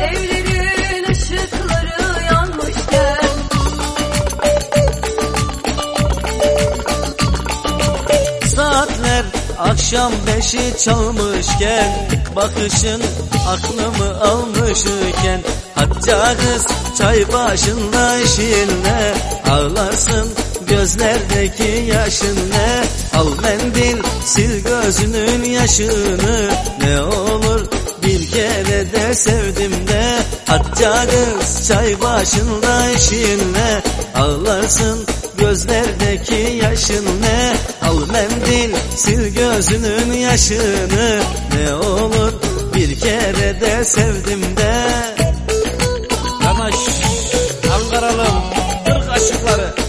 evlerin ışıkları yanmışken. Saatler akşam beşi çalmışken bakışın aklımı almışken. Hatta kız çay başında şirinle ağlarsın gözlerdeki yaşın ne Al mendil sil gözünün yaşını ne o kız çay başında işinle Ağlarsın gözlerdeki yaşın ne? Al mendil sil gözünün yaşını. Ne olur bir kere de sevdim de. Yanaş Ankaralım Kırk aşıkları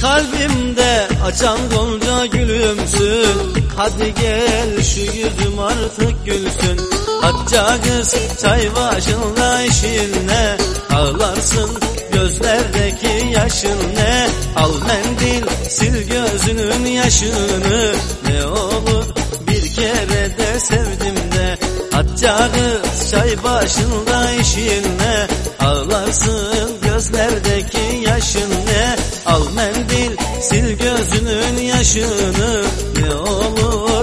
Kalbimde açan gonca gülümsün. Hadi gel şu yüzüm artık gülsün. Hacca kız çay başında işin ne Ağlarsın gözlerdeki yaşın ne? Al mendil sil gözünün yaşını. Ne olur bir kere de sevdim de. Hacca kız çay başında işin ne Ağlarsın gözlerdeki yaşın ne Al mendil. Sil gözünün yaşını ne olur.